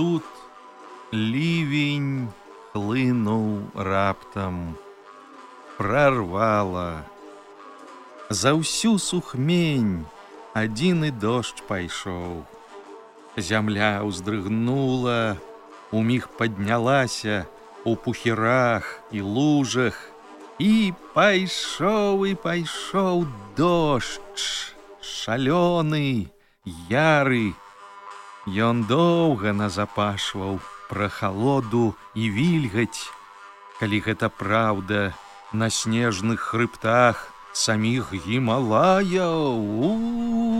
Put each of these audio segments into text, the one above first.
Тут лівень хлынуў раптам, прорвала. За ўсю сухмень адзіны дождж пайшоў. Зямля ўздрыгнула, у міг паднялася у пухерах і лужах, і пайшоў і пайшоў дождж, шалёны, яры, Ён доўга назапашваў пра халоду і вільгаць. Калі гэта праўда, на снежных хрыбтах саміх гімалаяў,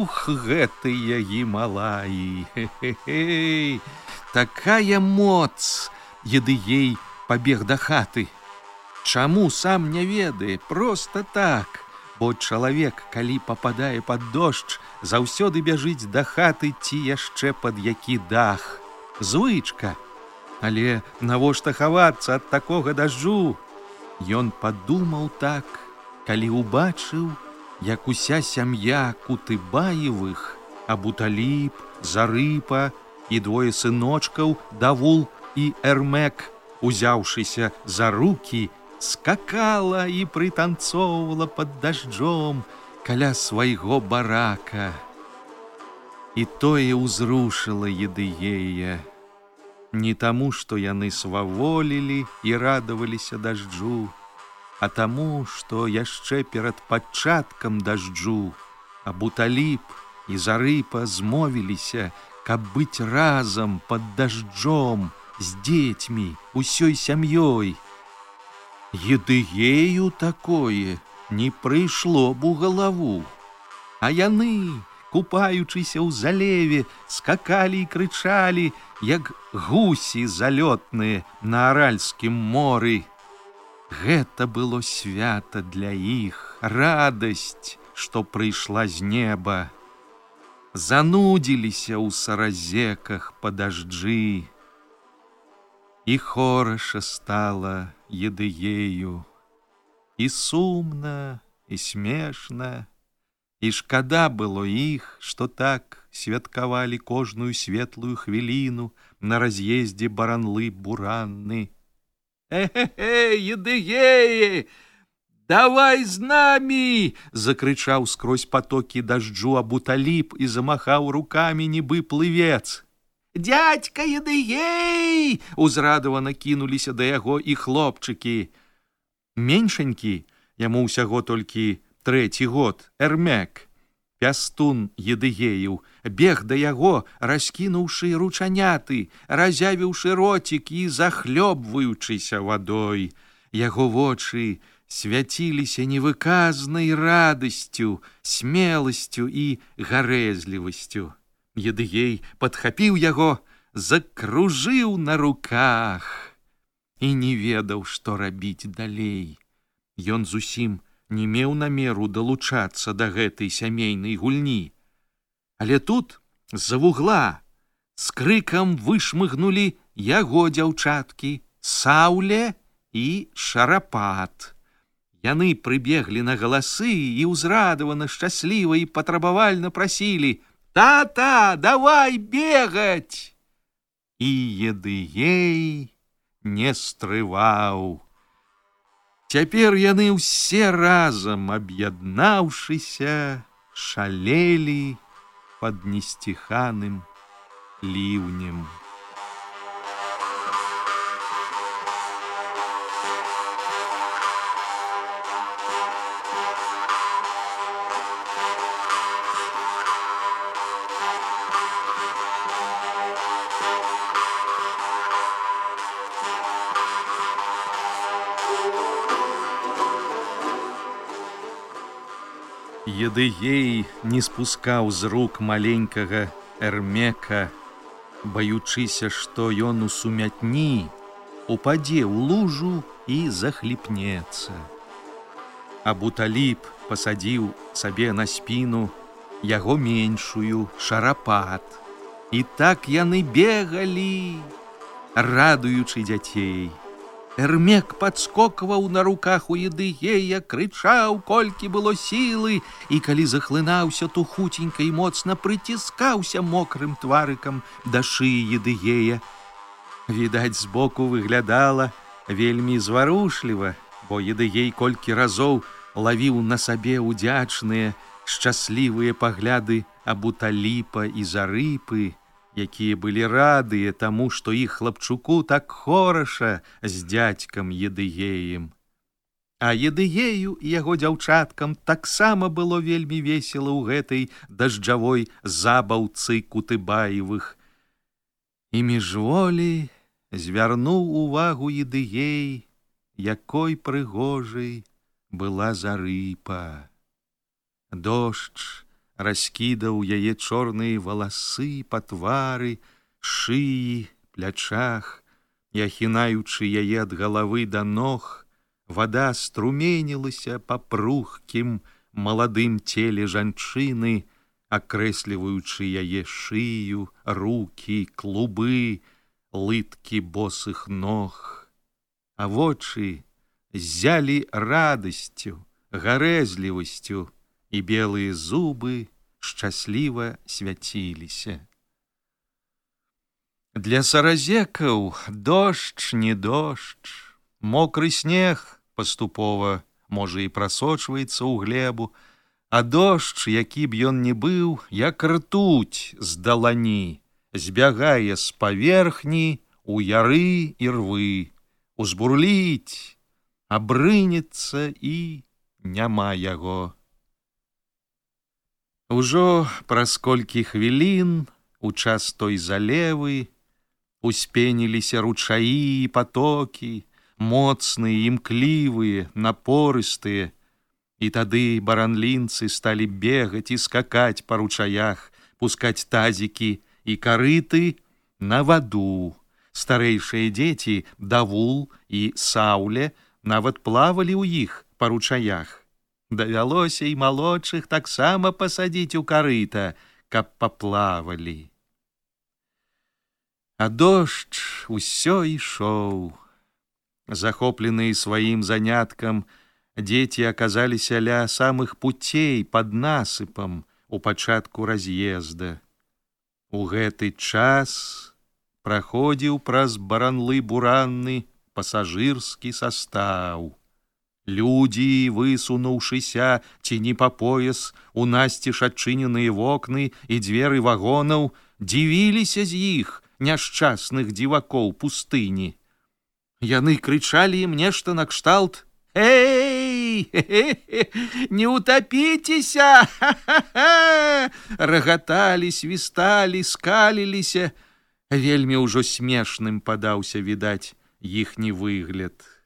Ух, гэтыя гімалаі. Такая моц, едыей пабег да хаты. Чаму сам не ведае, просто так, бо чалавек, калі пападае пад дождж, заўсёды бяжыць да хаты ці яшчэ пад які дах. Звычка. Але навошта хавацца ад такога дажджу? Ён падумаў так, калі ўбачыў, як уся сям'я кутыбаевых, абуталіп, зарыпа і двое сыночкаў давул і эрмек, узяўшыся за руки, скакала і прытанцоўвала под дажджом каля свайго барака. І тое ўзрушыла едыея. Не таму, што яны сваволілі і радаваліся дажджу, а таму, што яшчэ перад пачаткам дажджу, а буталіп і зарыпа змовіліся, каб быць разам под дажджом, з дзецьмі, усёй сям'ёй, Едыею такое не прыйшло б у галаву. А яны, купаючыся ў залеве, скакалі і крычалі, як гусі залётныя на аральскім моры. Гэта было свята для іх, радасць, што прыйшла з неба. Занудзіліся ў саразеках па дажджы. І хораша стала, едыею. І сумна, і смешна, І шкада было іх, што так святкавалі кожную светлую хвіліну на раз'ездзе баранлы буранны. Э-э, едыеі! Давай з намі! закрычаў скрозь потокі дажджу абуталіп і замахаў руками нібы плывец дядька едыей узрадавана кінуліся да яго і хлопчыкі. Меншанькі яму ўсяго толькі трэці год эрмек пястун едыею бег да яго раскінуўшы ручаняты разявіўшы роцік і захлёбваючыся вадой. Яго вочы свяціліся невыказнай радасцю смеласцю і гарэзлівасцю Едыгей падхапіў яго, закружыў на руках і не ведаў, што рабіць далей. Ён зусім не меў намеру далучацца да гэтай сямейнай гульні. Але тут з-за вугла з крыкам вышмыгнулі яго дзяўчаткі, сауле і шарапат. Яны прыбеглі на галасы і ўзрадавана шчасліва і патрабавальна прасілі: Та-та, давай бегать! і едыей не стрываў. Цяпер яны ўсе разам аб'яднаўшыся, шалелі пад несціханым ліўнем. Едыгей не спускаў з рук маленькага эрмека, баючыся, што ён у сумятні упадзе ў лужу і захліпнецца. Абуталіп пасадзіў сабе на спіну яго меншую шарапат. І так яны бегалі, радуючы дзяцей. Эрмек падскокваў на руках у едыгея, крычаў, колькі было сілы, і калі захлынаўся, то хуценька і моцна прыціскаўся мокрым тварыкам да шыі едыгея. Відаць, збоку выглядала вельмі зварушліва, бо едыгей колькі разоў лавіў на сабе удзячныя, шчаслівыя пагляды абуталіпа і зарыпы, якія былі радыя таму, што іх хлапчуку так хораша з дзядзькам едыгеем. А едыгею і яго дзяўчаткам таксама было вельмі весела ў гэтай дажджавой забаўцы кутыбаевых. І міжволі звярнуў увагу едыгей, якой прыгожай была зарыпа. Дождж, раскідаў яе чорныя валасы па твары, шыі, плячах, і ахінаючы яе ад галавы да ног, вода струменілася па прухкім маладым целе жанчыны, акрэсліваючы яе шыю, руки, клубы, лыткі босых ног, а вочы зялі радасцю, гарэзлівасцю, і белыя зубы шчасліва свяціліся. Для саразекаў дождж не дождж, мокры снег паступова можа і прасочваецца ў глебу, а дождж, які б ён не быў, як ртуць з далані, збягае з паверхні у яры і рвы, узбурліць, абрынецца і няма яго. Ужо праз колькі хвілін у час той залевы успеніліся ручаі і потокі, моцныя, імклівыя, напорыстыя, і тады баранлінцы сталі бегаць і скакаць па ручаях, пускаць тазікі і карыты на ваду. Старэйшыя дзеці давул і саўле нават плавалі ў іх па ручаях давялося і малодшых таксама пасадзіць у карыта, каб паплавалі. А дождж усё ішоў. Захопленыя сваім заняткам, дзеці аказаліся ля самых путей пад насыпам у пачатку раз'езда. У гэты час праходзіў праз баранлы буранны пасажырскі састаў. Людзі, высунуўшыся ці не па пояс, у насціш адчыненыя вокны і дзверы вагонаў, дзівіліся з іх няшчасных дзівакоў пустыні. Яны крычалі ім нешта накшталт: Эй, не утапіцеся! рагаталі, свісталі, скаліліся, вельмі ўжо смешным падаўся відаць іхні выгляд.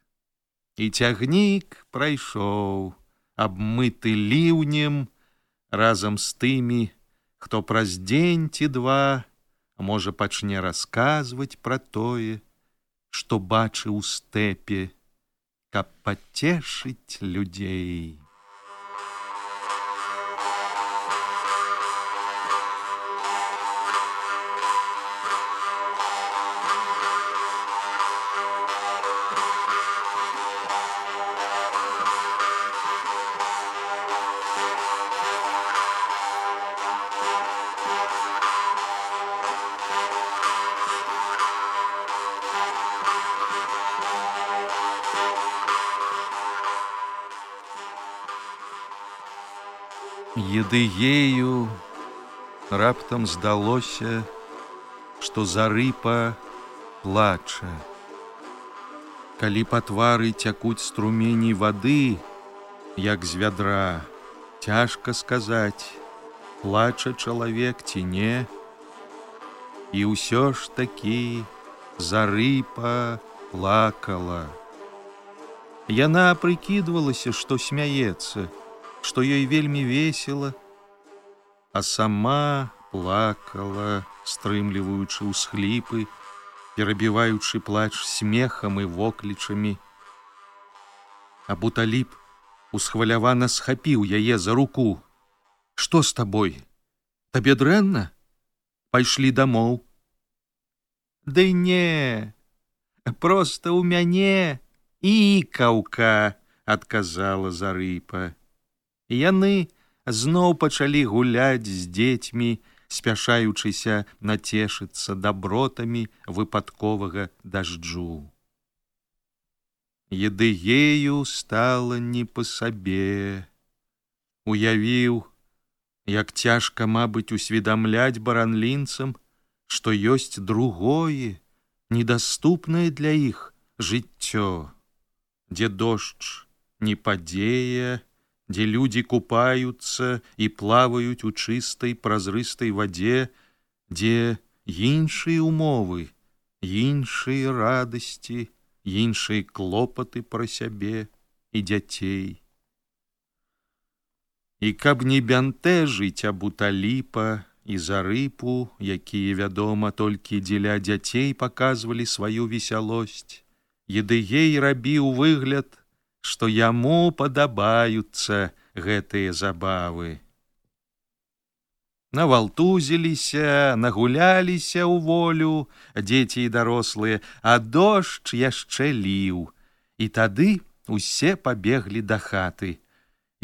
І цягнік прайшоў, абмыты ліўнем разам з тымі, хто праз дзень ці два, можа пачне расказваць пра тое, што бачыў у стэпе, каб пацешыць людзей. Едыею раптам здалося, што зарыпа плача. Калі па твары цякуць струмені вады, як з вядра, цяжка сказаць, плача чалавек ці не. І ўсё ж такі зарыпа плакала. Яна прыкідвалася, што смяецца, што ёй вельмі весела, а сама плакала, стрымліваючы ўсхліпы, перабіваючы плач смехам і воклічамі. А буталіп усхвалявана схапіў яе за руку. Што з табой? Табе дрэнна? Пайшлі дамоў. Ды не, просто ў мяне ікаўка, адказала зарыпа. Яны зноў пачалі гуляць з дзецьмі, спяшаючыся нацешыцца дабротамі выпадковага дажджу. Едыею стала не па сабе. Уявіў, як цяжка, мабыць, усведамляць баранлінцам, што ёсць другое, недаступнае для іх жыццё, дзе дождж не падзея, дзе людзі купаюцца і плаваюць у чыстай празрыстай вадзе, дзе іншыя умовы, іншыя радасці, іншыя клопаты пра сябе і дзяцей. І каб не бянтэжыць абуталіпа і зарыпу, якія, вядома, толькі дзеля дзяцей паказвалі сваю весялосць, Едыгей рабіў выгляд, што яму падабаюцца гэтыя забавы. Навалтузіліся, нагуляліся ў волю дзеці і дарослыя, а дождж яшчэ ліў. І тады усе пабеглі да хаты.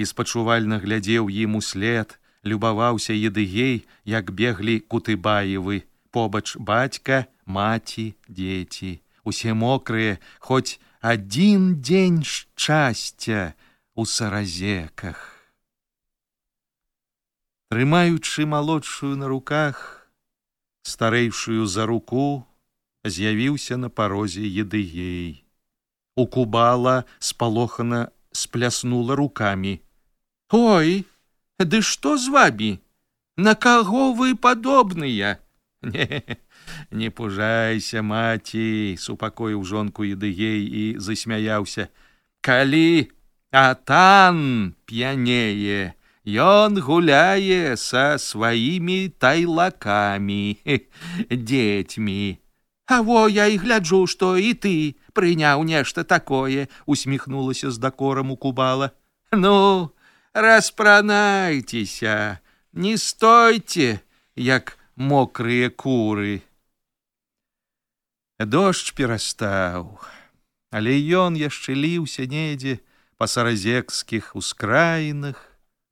І спачувальна глядзеў ім услед, любаваўся едыгей, як беглі кутыбаевы, побач бацька, маці, дзеці, усе мокрыя, хоць один день шчасця у саразеках. Трымаючы малодшую на руках, старэйшую за руку, з'явіўся на парозе едыгей. У кубала спалохана спляснула руками. Ой, ды што з вабі? На каго вы падобныя? Не, Не пужайся, маці, супакоіў жонку едыгей і засмяяўся. Калі атан п'янее, Ён гуляе са сваімі тайлакамі, дзецьмі. А во я і гляджу, што і ты прыняў нешта такое, усміхнулася з дакорам у кубала. Ну, распранайцеся, не стойце, як мокрыя куры. Дождж перастаў, але ён яшчэ ліўся недзе па саразекскіх ускраінах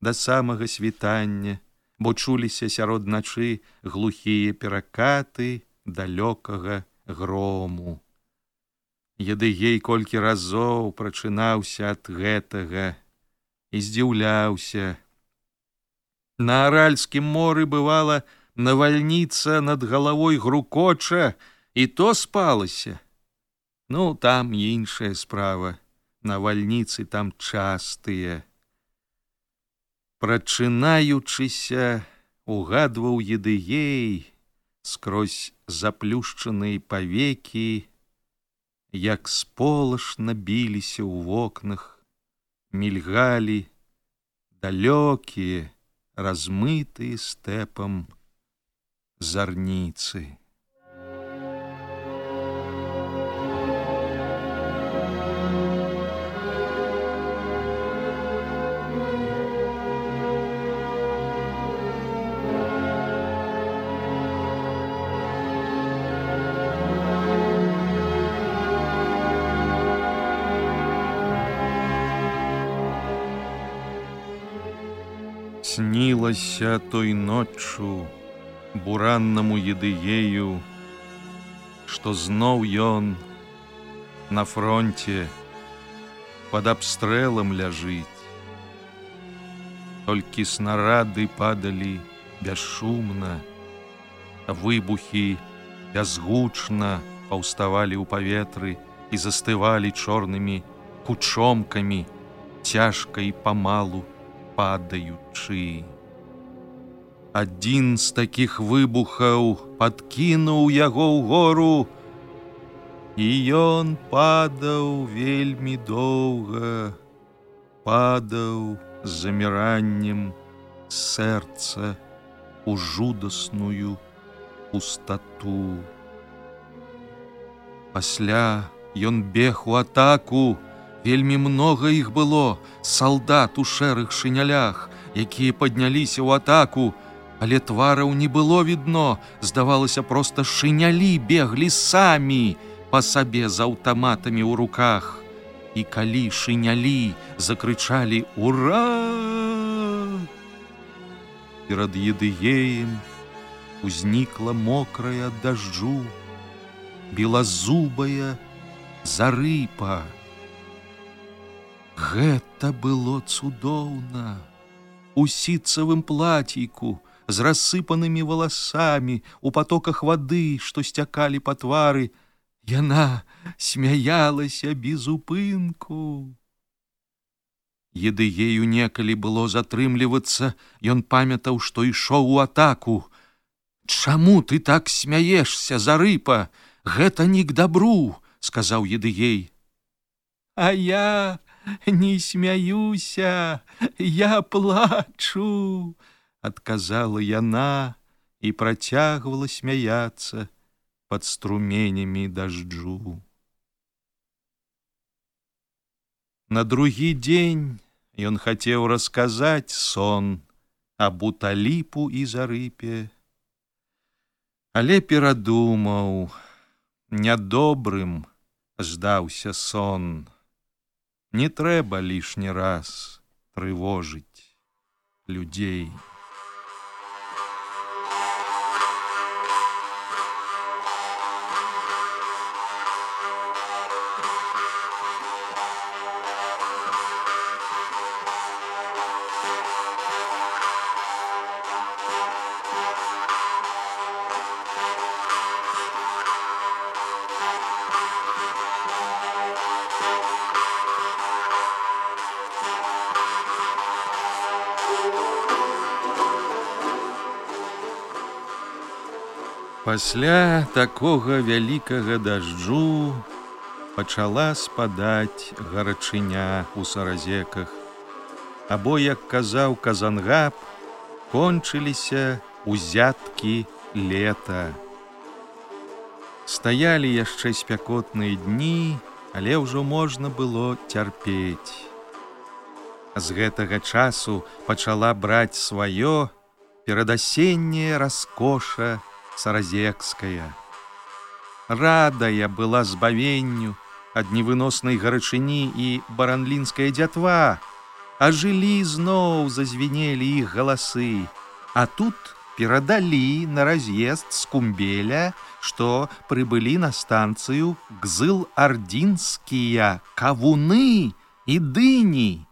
да самага світання, бо чуліся сярод начы глухія перакаты далёкага грому. Едыгей колькі разоў прачынаўся ад гэтага і здзіўляўся. На аральскім моры бывала навальніца над галавой грукоча, і то спалася. Ну там іншая справа, навальніцы там частыя. Прачынаючыся, угадваў едыей скрозь заплюшчаныя павекі, як сполашна біліся ў вокнах, мільгалі, далёкія, размытыя стэпам зарніцы. Снілася той ноччу бураннаму едыею, што зноў ён на фронте под абстрэлам ляжыць. Толькі снарады падалі бесшумна, выбухі бязгучна паўставалі ў паветры і застывалі чорнымі кучомкамі, цяжка і памалу падаючы. Адзін з такіх выбухаў падкінуў яго ў гору, і ён падаў вельмі доўга, падаў заміраннем сэрца у жудасную пустату. Пасля ён бег у атаку, вельмі многа іх было, салдат у шэрых шынялях, якія падняліся ў атаку, але твараў не было відно, здавалася проста шынялі беглі самі па сабе з аўтаматамі ў руках. І калі шынялі закрычалі ура! Перад едыеем узнікла мокрая дажджу, белазубая зарыпа. Гэта было цудоўна. У сіцавым плаціку, з рассыпанымі валасамі, у потоках вады, што сцякалі па твары, яна смяялася без упынку. Едыею некалі было затрымлівацца, ён памятаў, што ішоў у атаку. Чаму ты так смяешся, зарыпа, Гэта не к добру, сказаў едыей. А я не смяюся, я плачу, адказала яна і працягвала смяяться под струменямі дажджу. На другі дзень ён хацеў расказаць сон аб буталіпу і зарыпе, але перадумаў, нядобрым здаўся сон. Не трэба лішні раз трывожыць людзей. Пасля такога вялікага дажджу пачала спадаць гарачыня ў саразеках. Або, як казаў казангаб, кончыліся узяткі лета. Стаялі яшчэ спякотныя дні, але ўжо можна было цярпець. З гэтага часу пачала браць сваё перадасенне раскоша, саразекская. Радая была збавенню ад невыноснай гарачыні і баранлінская дзятва, а жылі зноў зазвенелі іх галасы, А тут перадалі на раз'езд з кумбеля, што прыбылі на станцыю гзыл-ардзінскія кавуны і дыні.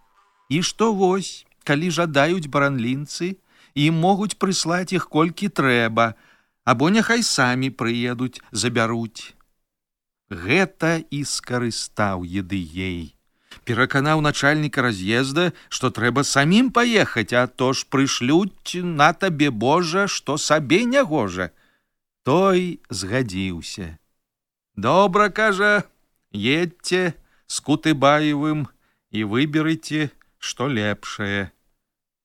І што вось, калі жадаюць баранлінцы, і могуць прыслаць іх колькі трэба, або няхай самі прыедуць, забяруць. Гэта і скарыстаў едыей. Пераканаў начальніка раз'езда, што трэба самім паехаць, а то ж прышлюць на табе Божа, што сабе нягожа. Той згадзіўся. Добра, кажа, едьце з кутыбаевым і выберыце, што лепшае.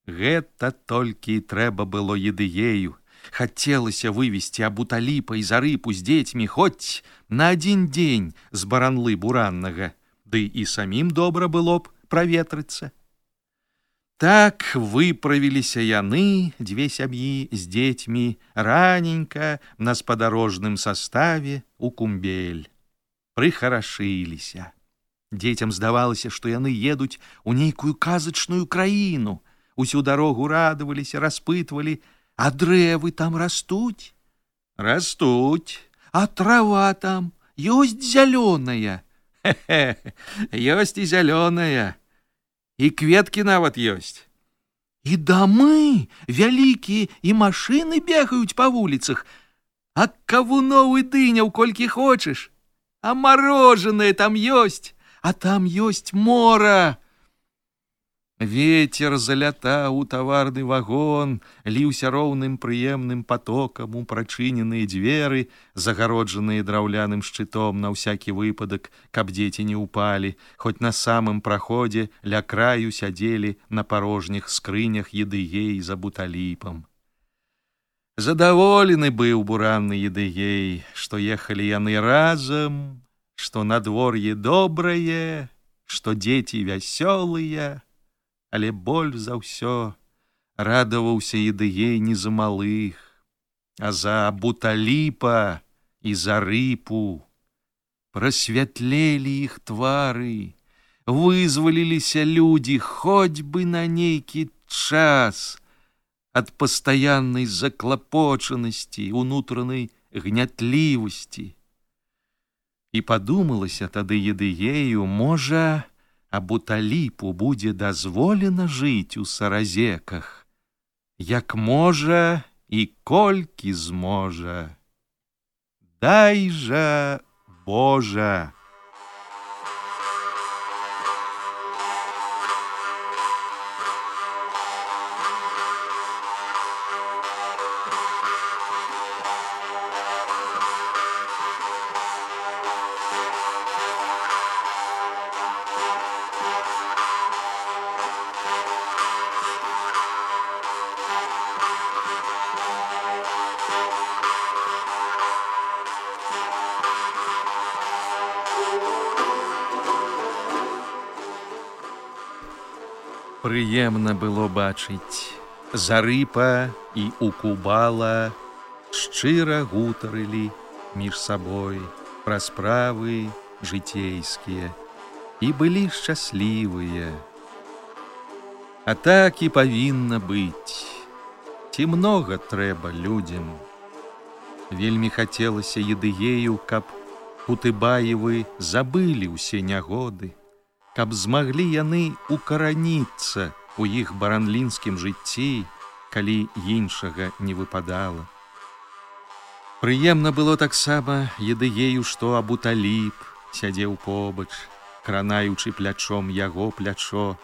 Гэта толькі трэба было едыею хацелася вывесці абуталіпа і зарыпу з дзецьмі хоць на адзін дзень з баранлы бураннага, Ды і самім добра было б праветрыцца. Так выправіліся яны, дзве сям'і з дзецьмі раненька на спадарожным составе у кумбель. Прыхарашыліся. Дзецям здавалася, што яны едуць у нейкую казачную краіну. Усю дарогу радаваліся, распытвалі, А дрэвы там растуць, растуць, а трава там ёсць зялёная. ёсць і зялёная. І кветкі нават ёсць. І дамы вялікія і машыны бегаюць па вуліцах, А кавуноў і дыняў колькі хочаш, А мороженое там ёсць, а там ёсць мора. Ветер залятаў у таварны вагон, ліўся роўным прыемным потокам у прачыненыя дзверы, загароджаныя драўляным шчытом на ўсякі выпадак, каб дзеці не ўпалі, хоць на самым праходзе ля краю сядзелі на парожніх скрынях едыгей за буталіпам. Задаволены быў буранны едыгей, што ехалі яны разам, што надвор'е добрае, што дзеці вясёлыя, але боль за ўсё радаваўся ідыей не за малых, а за буталіпа і за рыпу. Прасвятлелі іх твары, вызваліліся людзі хоць бы на нейкі час ад пастаяннай заклапочанасці, унутранай гнятлівасці. І падумалася тады едыею, можа, а буталіпу будзе дазволена жыць у саразеках, як можа і колькі зможа. Дай жа Божа! Прыемна было бачыць зарыпа і укубала шчыра гутарылі між сабой пра справы жыцейскія і былі шчаслівыя. А так і павінна быць. Ці многа трэба людзям. Вельмі хацелася едыею, каб Кутыбаевы забылі ўсе нягоды каб змаглі яны укараніцца у іх баранлінскім жыцці, калі іншага не выпадала. Прыемна было таксама едыею, што абуталіп сядзеў побач, кранаючы плячом яго плячо,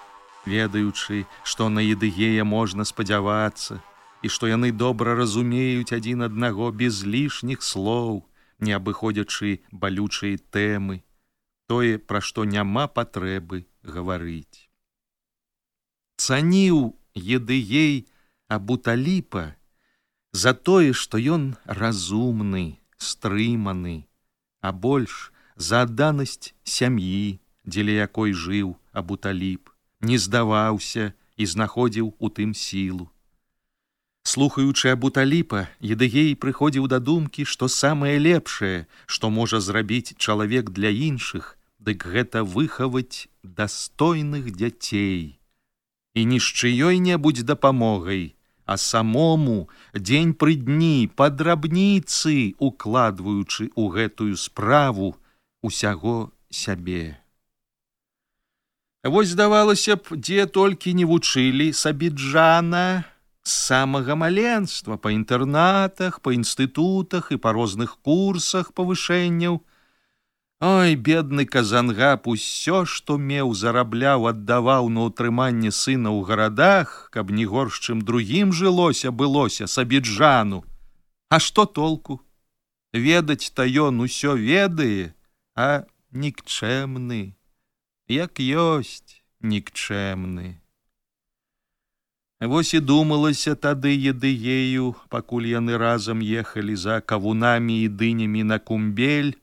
ведаючы, што на едыгея можна спадзявацца, і што яны добра разумеюць адзін аднаго без лішніх слоў, не абыходзячы балючыя тэмы, тое, пра што няма патрэбы гаварыць. Цаніў едыей абуталіпа за тое, што ён разумны, стрыманы, а больш за адданасць сям'і, дзеля якой жыў абуталіп, не здаваўся і знаходзіў у тым сілу. Слухаючы абуталіпа, едыгей прыходзіў да думкі, што самае лепшае, што можа зрабіць чалавек для іншых, дык гэта выхаваць дастойных дзяцей. І ні з чыёй-небудзь дапамогай, а самому дзень пры дні па драбніцы, укладваючы ў гэтую справу усяго сябе. Вось здавалася б, дзе толькі не вучылі сабіджана, з самага маленства па інтэрнатах, па інстытутах і па розных курсах павышэнняў. Ой, бедны казангап усё, што меў зарабляў, аддаваў на ўтрыманне сына ў гарадах, каб не горш, чым другім жылося былося сабіджану. А што толку? Ведаць та ён усё ведае, а нікчэмны, як ёсць нікчэмны. Вось і думалася тады едыею, пакуль яны разам ехалі за кавунамі і дынямі на кумбель,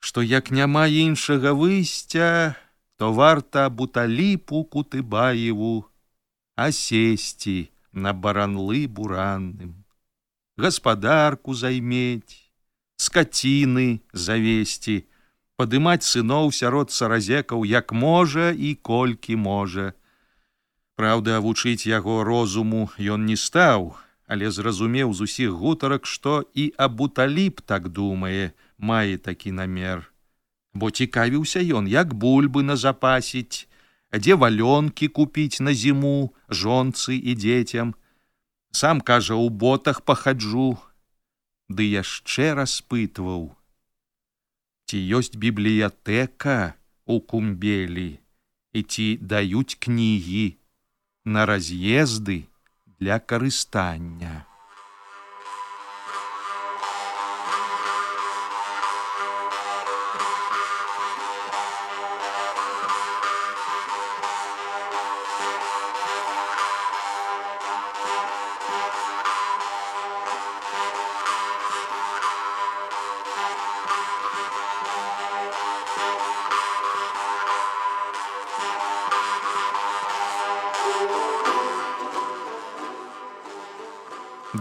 што як няма іншага выйсця, то варта буталіпу кутыбаеву, а сесці на баранлы буранным, гаспадарку займець, скаціны завесці, падымаць сыноў сярод саразекаў як можа і колькі можа, Праўда, вучыць яго розуму ён не стаў, але зразумеў з усіх гутарак, што і абуталіп так думае, мае такі намер. Бо цікавіўся ён, як бульбы назапасіць, дзе валёнкі купіць на зіму жонцы і дзецям. Сам кажа, у ботах пахаджу, ды яшчэ распытваў. Ці ёсць бібліятэка у кумбелі і ці даюць кнігі на раз'езды для карыстання.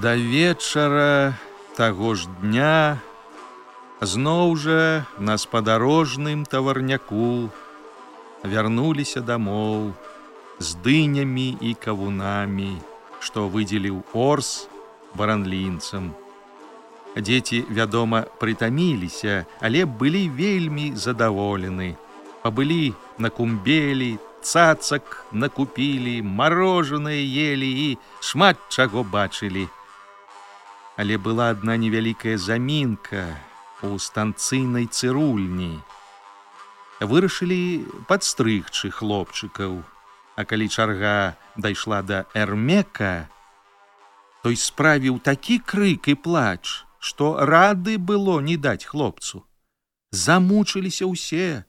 Да вечара таго ж дня зноў жа на спадарожным таварняку вярнуліся дамоў з дынямі і кавунамі, што выдзеліў орс баранлінцам. Дзеці, вядома, прытаміліся, але былі вельмі задаволены. Пабылі на кумбелі, цацак накупілі, марожанае елі і шмат чаго бачылі але была одна невялікая замінка у станцыйнай цырульні. Вырашылі падстрыгчы хлопчыкаў, А калі чарга дайшла да эрмека, той справіў такі крык і плач, што рады было не даць хлопцу. Замучыліся ўсе,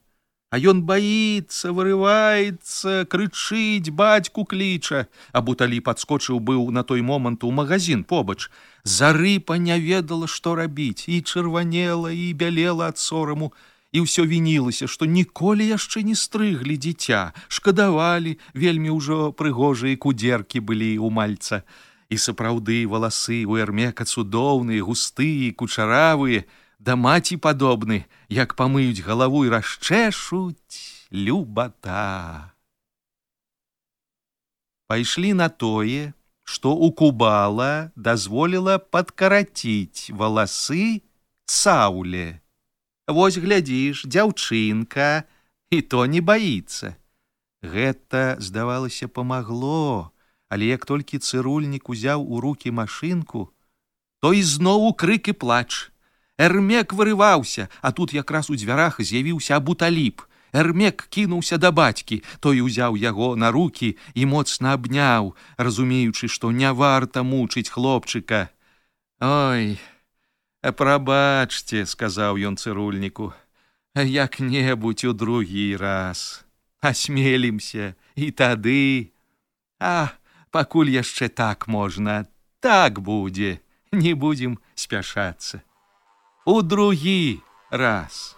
А ён баіцца, вырываецца, крычыць, бацьку кліча, а буталі падскочыў быў на той момант у магазин побач. Зарыпа не ведала, што рабіць, і чырванела і бялела ад сораму, і ўсё вінілася, што ніколі яшчэ не стрыглі дзіця, шкадавалі, вельмі ўжо прыгожыя кудзеркі былі ў мальца. І сапраўды валасы у эрмека цудоўныя, густыя, кучаравыя, да маці падобны, як памыюць галаву і расчэшуць любата. Пайшлі на тое, што у кубала дазволіла падкараціць валасы сауле. Вось глядзіш, дзяўчынка, і то не баіцца. Гэта, здавалася, памагло, але як толькі цырульнік узяў у руки машынку, то ізноў крык і плач. Эрмек вырываўся, а тут якраз у дзвярах з'явіўся абуталіп. Эрмек кінуўся да бацькі, той узяў яго на руки і моцна абняў, разумеючы, што не варта мучыць хлопчыка. Ой, прабачце, сказаў ён цырульніку, як-небудзь у другі раз. Асмелімся і тады, А пакуль яшчэ так можна, так будзе, не будзем спяшацца у другі раз.